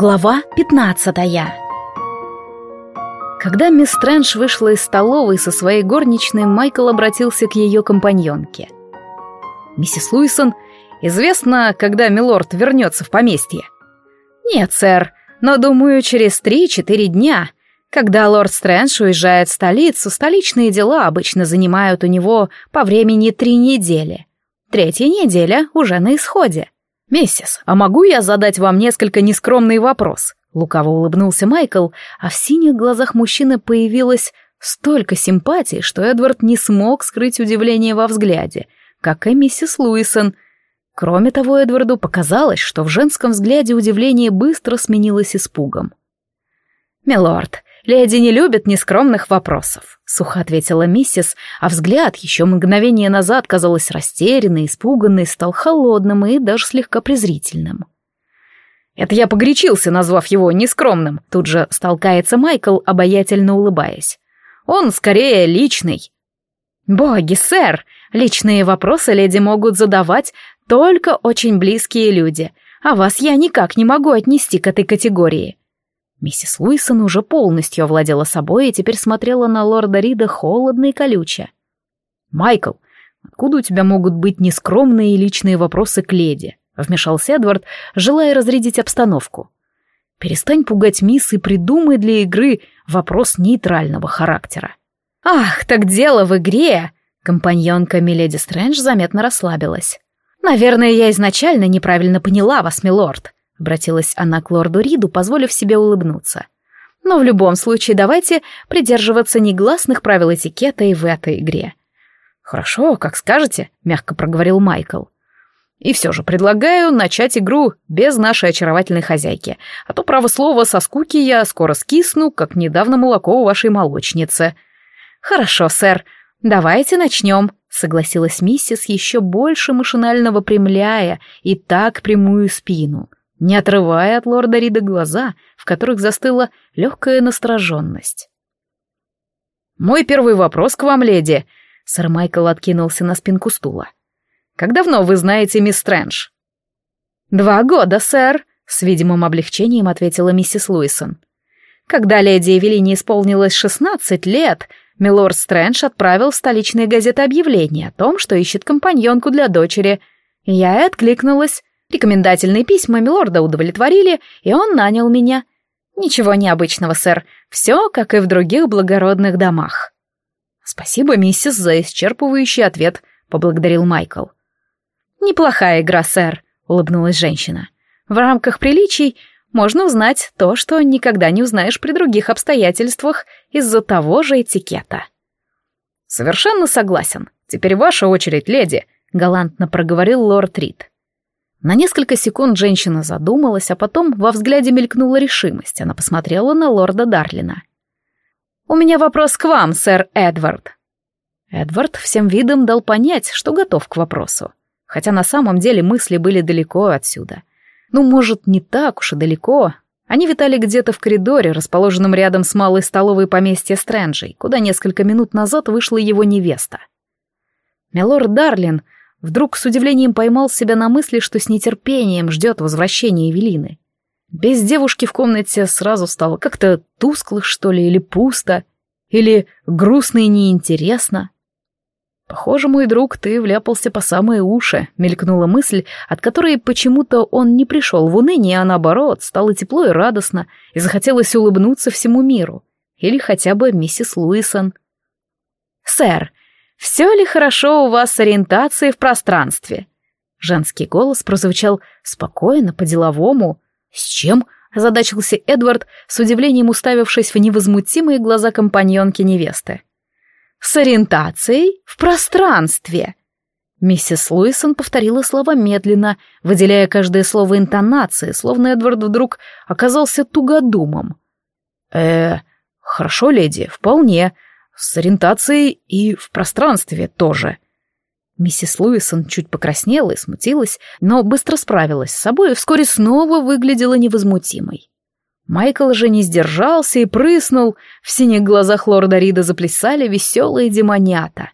Глава пятнадцатая Когда мисс Стрэндж вышла из столовой со своей горничной, Майкл обратился к ее компаньонке. «Миссис Луисон, известно, когда милорд вернется в поместье?» «Нет, сэр, но, думаю, через три-четыре дня. Когда лорд Стрэндж уезжает в столицу, столичные дела обычно занимают у него по времени три недели. Третья неделя уже на исходе». «Миссис, а могу я задать вам несколько нескромный вопрос?» Лукаво улыбнулся Майкл, а в синих глазах мужчины появилось столько симпатии, что Эдвард не смог скрыть удивление во взгляде, как и миссис Луисон. Кроме того, Эдварду показалось, что в женском взгляде удивление быстро сменилось испугом. «Милорд, «Леди не любят нескромных вопросов», — сухо ответила миссис, а взгляд еще мгновение назад казалось растерянный, испуганный, стал холодным и даже слегка презрительным. «Это я погорячился, назвав его нескромным», — тут же столкается Майкл, обаятельно улыбаясь. «Он скорее личный». «Боги, сэр, личные вопросы леди могут задавать только очень близкие люди, а вас я никак не могу отнести к этой категории. Миссис Уисон уже полностью овладела собой и теперь смотрела на лорда Рида холодно и колюче. «Майкл, откуда у тебя могут быть нескромные и личные вопросы к леди?» — вмешался Эдвард, желая разрядить обстановку. «Перестань пугать мисс и придумай для игры вопрос нейтрального характера». «Ах, так дело в игре!» Компаньонка Миледи Стрэндж заметно расслабилась. «Наверное, я изначально неправильно поняла вас, милорд. Обратилась она к лорду Риду, позволив себе улыбнуться. Но в любом случае давайте придерживаться негласных правил этикета и в этой игре. Хорошо, как скажете, мягко проговорил Майкл. И все же предлагаю начать игру без нашей очаровательной хозяйки, а то, право слово, со скуки я скоро скисну, как недавно молоко у вашей молочницы. Хорошо, сэр, давайте начнем, согласилась миссис, еще больше машинально выпрямляя и так прямую спину не отрывая от лорда Рида глаза, в которых застыла легкая настороженность. «Мой первый вопрос к вам, леди!» Сэр Майкл откинулся на спинку стула. «Как давно вы знаете мисс Стрэндж?» «Два года, сэр», — с видимым облегчением ответила миссис Луисон. «Когда леди Эвелине исполнилось шестнадцать лет, милорд Стрэндж отправил в столичные газеты объявление о том, что ищет компаньонку для дочери. Я и откликнулась. Рекомендательные письма милорда удовлетворили, и он нанял меня. Ничего необычного, сэр. Все, как и в других благородных домах. Спасибо, миссис, за исчерпывающий ответ, поблагодарил Майкл. Неплохая игра, сэр, улыбнулась женщина. В рамках приличий можно узнать то, что никогда не узнаешь при других обстоятельствах из-за того же этикета. Совершенно согласен. Теперь ваша очередь, леди, галантно проговорил лорд Рид. На несколько секунд женщина задумалась, а потом во взгляде мелькнула решимость. Она посмотрела на лорда Дарлина. «У меня вопрос к вам, сэр Эдвард». Эдвард всем видом дал понять, что готов к вопросу. Хотя на самом деле мысли были далеко отсюда. Ну, может, не так уж и далеко. Они витали где-то в коридоре, расположенном рядом с малой столовой поместья Стрэнджей, куда несколько минут назад вышла его невеста. Милорд Дарлин Вдруг с удивлением поймал себя на мысли, что с нетерпением ждет возвращения Эвелины. Без девушки в комнате сразу стало как-то тускло, что ли, или пусто, или грустно и неинтересно. «Похоже, мой друг, ты вляпался по самые уши», — мелькнула мысль, от которой почему-то он не пришел в уныние, а наоборот, стало тепло и радостно, и захотелось улыбнуться всему миру. Или хотя бы миссис Луисон. «Сэр, все ли хорошо у вас с ориентацией в пространстве?» Женский голос прозвучал спокойно, по-деловому. «С чем?» — озадачился Эдвард, с удивлением уставившись в невозмутимые глаза компаньонки невесты. «С ориентацией в пространстве!» Миссис Луисон повторила слова медленно, выделяя каждое слово интонации, словно Эдвард вдруг оказался тугодумом. «Э, хорошо, леди, вполне. С ориентацией и в пространстве тоже. Миссис Луисон чуть покраснела и смутилась, но быстро справилась с собой и вскоре снова выглядела невозмутимой. Майкл же не сдержался и прыснул, в синих глазах лорда Рида заплясали веселые демонята.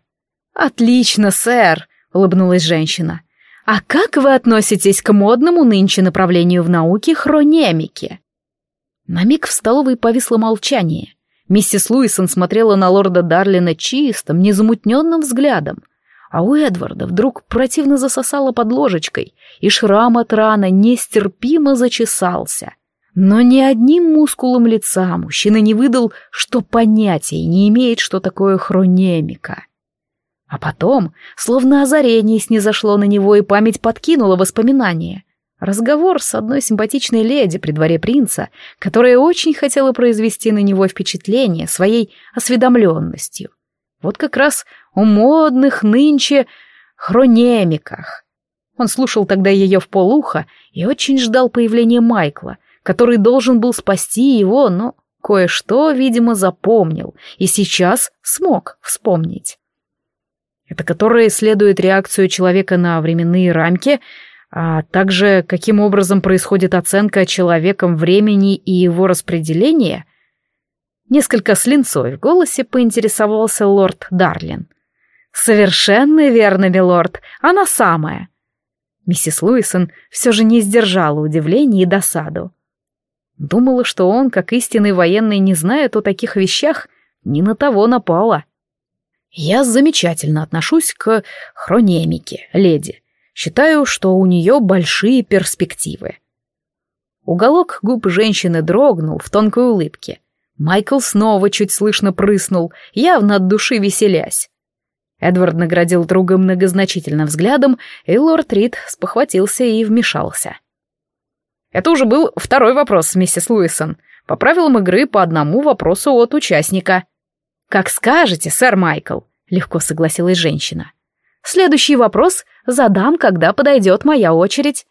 «Отлично, сэр!» — улыбнулась женщина. «А как вы относитесь к модному нынче направлению в науке хронемики?» На миг в столовой повисло молчание. Миссис Луисон смотрела на лорда Дарлина чистым, незамутненным взглядом, а у Эдварда вдруг противно засосало под ложечкой, и шрам от раны нестерпимо зачесался. Но ни одним мускулом лица мужчина не выдал, что понятия не имеет, что такое хронемика. А потом, словно озарение снизошло на него, и память подкинула воспоминания. Разговор с одной симпатичной леди при дворе принца, которая очень хотела произвести на него впечатление своей осведомленностью. Вот как раз о модных нынче хронемиках. Он слушал тогда ее в полуха и очень ждал появления Майкла, который должен был спасти его, но кое-что, видимо, запомнил и сейчас смог вспомнить. Это которое исследует реакцию человека на временные рамки — а также каким образом происходит оценка человеком времени и его распределения? Несколько с в голосе поинтересовался лорд Дарлин. «Совершенно верно, милорд, она самая». Миссис Луисон все же не сдержала удивления и досаду. Думала, что он, как истинный военный, не знает о таких вещах, не на того напала. «Я замечательно отношусь к хронемике, леди», Считаю, что у нее большие перспективы. Уголок губ женщины дрогнул в тонкой улыбке. Майкл снова чуть слышно прыснул, явно от души веселясь. Эдвард наградил друга многозначительным взглядом, и лорд Рид спохватился и вмешался. Это уже был второй вопрос, миссис Луисон. По правилам игры по одному вопросу от участника. «Как скажете, сэр Майкл», — легко согласилась женщина. Следующий вопрос задам, когда подойдет моя очередь.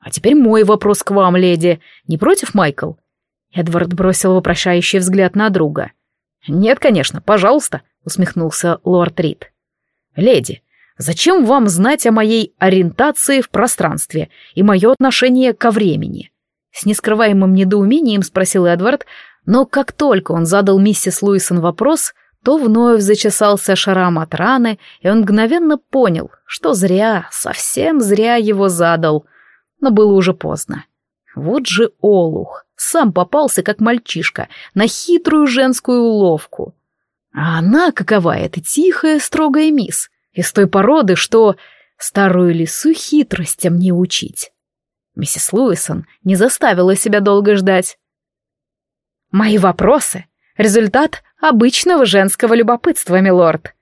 А теперь мой вопрос к вам, леди. Не против, Майкл? Эдвард бросил вопрошающий взгляд на друга. Нет, конечно, пожалуйста, усмехнулся лорд Рид. Леди, зачем вам знать о моей ориентации в пространстве и мое отношение ко времени? С нескрываемым недоумением спросил Эдвард, но как только он задал миссис Луисон вопрос, то вновь зачесался шрам от раны, и он мгновенно понял, что зря, совсем зря его задал. Но было уже поздно. Вот же олух, сам попался, как мальчишка, на хитрую женскую уловку. А она какова эта тихая, строгая мисс, из той породы, что старую лису хитростям не учить. Миссис Луисон не заставила себя долго ждать. «Мои вопросы — результат обычного женского любопытства, милорд.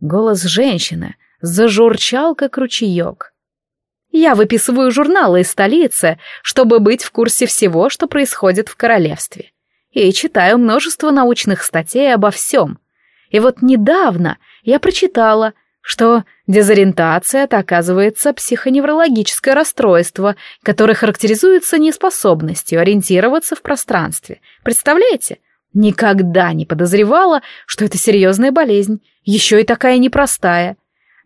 Голос женщины зажурчал, как ручеек. Я выписываю журналы из столицы, чтобы быть в курсе всего, что происходит в королевстве. И читаю множество научных статей обо всем. И вот недавно я прочитала, что дезориентация — это, оказывается, психоневрологическое расстройство, которое характеризуется неспособностью ориентироваться в пространстве. Представляете? Никогда не подозревала, что это серьезная болезнь, еще и такая непростая.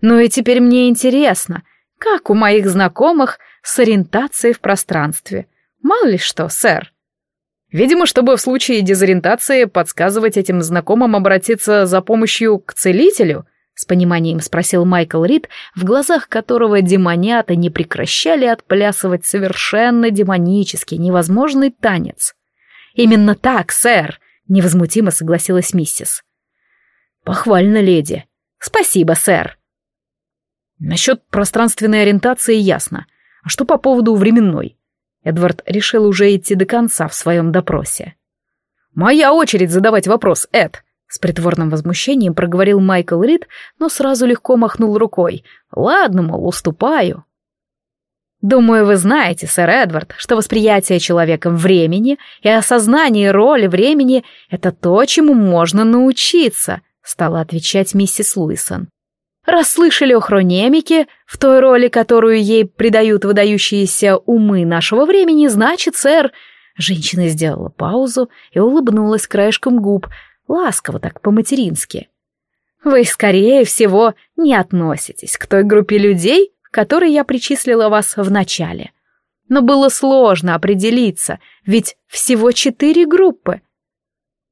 Ну и теперь мне интересно, как у моих знакомых с ориентацией в пространстве. Мало ли что, сэр. Видимо, чтобы в случае дезориентации подсказывать этим знакомым обратиться за помощью к целителю, с пониманием спросил Майкл Рид, в глазах которого демонята не прекращали отплясывать совершенно демонический, невозможный танец. «Именно так, сэр», Невозмутимо согласилась миссис. Похвально, леди. Спасибо, сэр. Насчет пространственной ориентации ясно. А что по поводу временной? Эдвард решил уже идти до конца в своем допросе. «Моя очередь задавать вопрос, Эд!» С притворным возмущением проговорил Майкл Рид, но сразу легко махнул рукой. «Ладно, мол, уступаю». Думаю, вы знаете, сэр Эдвард, что восприятие человеком времени и осознание роли времени — это то, чему можно научиться, стала отвечать миссис Луисон. Расслышали о хронемике, в той роли, которую ей придают выдающиеся умы нашего времени, значит, сэр... Женщина сделала паузу и улыбнулась краешком губ, ласково так по-матерински. Вы, скорее всего, не относитесь к той группе людей, которой я причислила вас в начале. Но было сложно определиться, ведь всего четыре группы.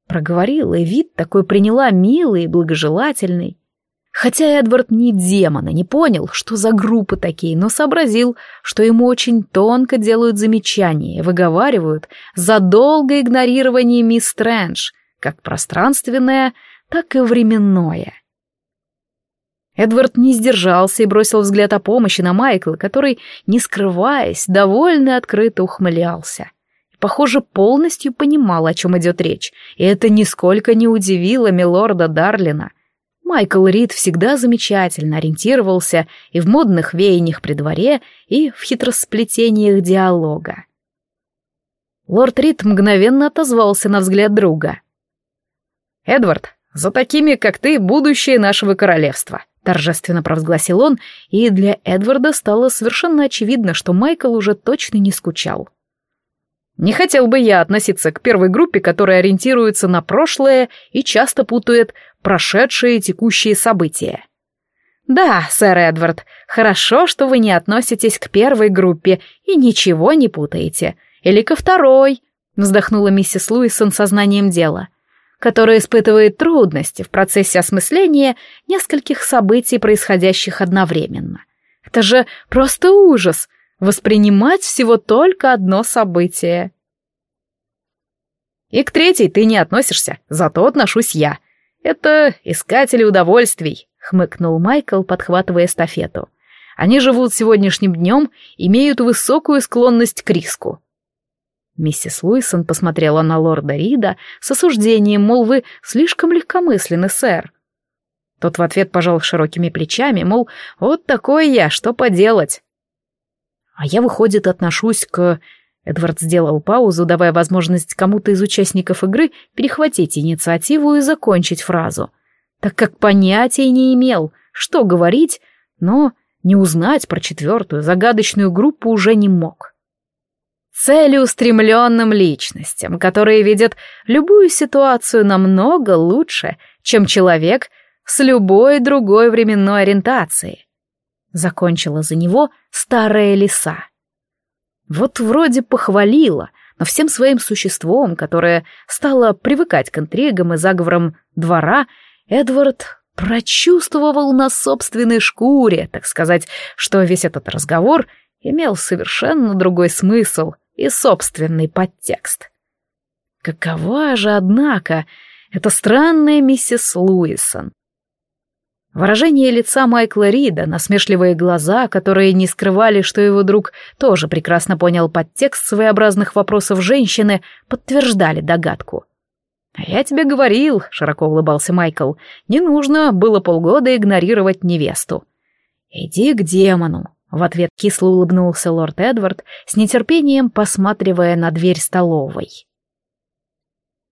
Проговорила, и вид такой приняла милый и благожелательный. Хотя Эдвард ни демона не понял, что за группы такие, но сообразил, что ему очень тонко делают замечания и выговаривают за долгое игнорирование мисс Стрэндж, как пространственное, так и временное. Эдвард не сдержался и бросил взгляд о помощи на Майкла, который, не скрываясь, довольно открыто ухмылялся. Похоже, полностью понимал, о чем идет речь, и это нисколько не удивило милорда Дарлина. Майкл Рид всегда замечательно ориентировался и в модных веяниях при дворе, и в хитросплетениях диалога. Лорд Рид мгновенно отозвался на взгляд друга. «Эдвард, за такими, как ты, будущее нашего королевства», торжественно провозгласил он, и для Эдварда стало совершенно очевидно, что Майкл уже точно не скучал. Не хотел бы я относиться к первой группе, которая ориентируется на прошлое и часто путает прошедшие и текущие события. Да, сэр Эдвард, хорошо, что вы не относитесь к первой группе и ничего не путаете. Или ко второй, вздохнула миссис Луисон сознанием дела, которая испытывает трудности в процессе осмысления нескольких событий, происходящих одновременно. Это же просто ужас воспринимать всего только одно событие. И к третьей ты не относишься, зато отношусь я. Это искатели удовольствий, хмыкнул Майкл, подхватывая эстафету. Они живут сегодняшним днем, имеют высокую склонность к риску. Миссис Луисон посмотрела на лорда Рида с осуждением, мол, вы слишком легкомысленны, сэр. Тот в ответ пожал широкими плечами, мол, вот такой я, что поделать. А я, выходит, отношусь к... Эдвард сделал паузу, давая возможность кому-то из участников игры перехватить инициативу и закончить фразу, так как понятия не имел, что говорить, но не узнать про четвертую загадочную группу уже не мог. Целеустремленным личностям, которые видят любую ситуацию намного лучше, чем человек с любой другой временной ориентацией закончила за него старая лиса. Вот вроде похвалила, но всем своим существом, которое стало привыкать к интригам и заговорам двора, Эдвард прочувствовал на собственной шкуре, так сказать, что весь этот разговор имел совершенно другой смысл и собственный подтекст. Какова же, однако, эта странная миссис Луисон? Выражение лица Майкла Рида, насмешливые глаза, которые не скрывали, что его друг тоже прекрасно понял подтекст своеобразных вопросов женщины, подтверждали догадку. «А я тебе говорил», — широко улыбался Майкл, — «не нужно было полгода игнорировать невесту». «Иди к демону», — в ответ кисло улыбнулся лорд Эдвард, с нетерпением посматривая на дверь столовой.